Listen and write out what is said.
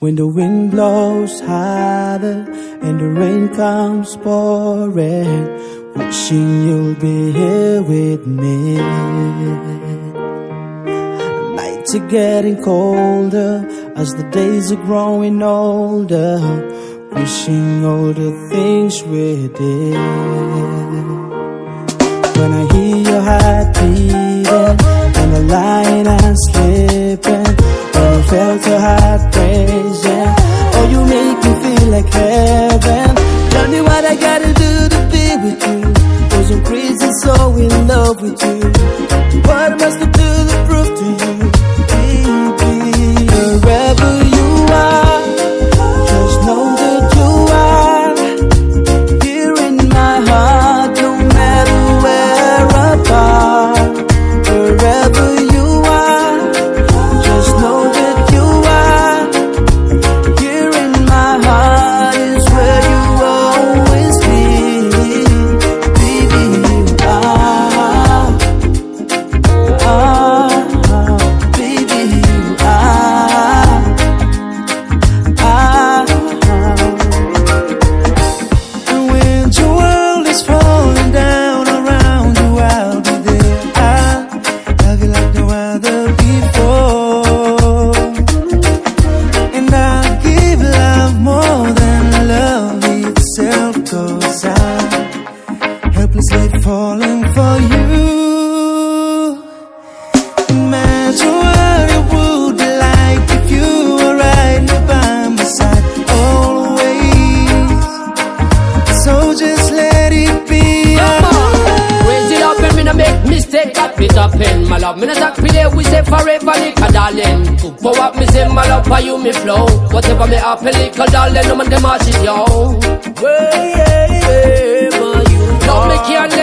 When the wind blows harder and the rain comes pouring, wishing you'll be here with me. Nights are getting colder as the days are growing older, wishing all the things we did. When I hear your heart beating and the lying and in for you. Imagine what it would be like if you were right here by my side, always. So just let it be. Uh-huh. Raise it up and me no make mistake Tap it up in my love Me no talk play we say forever little darling For what me say my love for you me flow Whatever me happen little darling No man dem match it yo Wherever you No me can't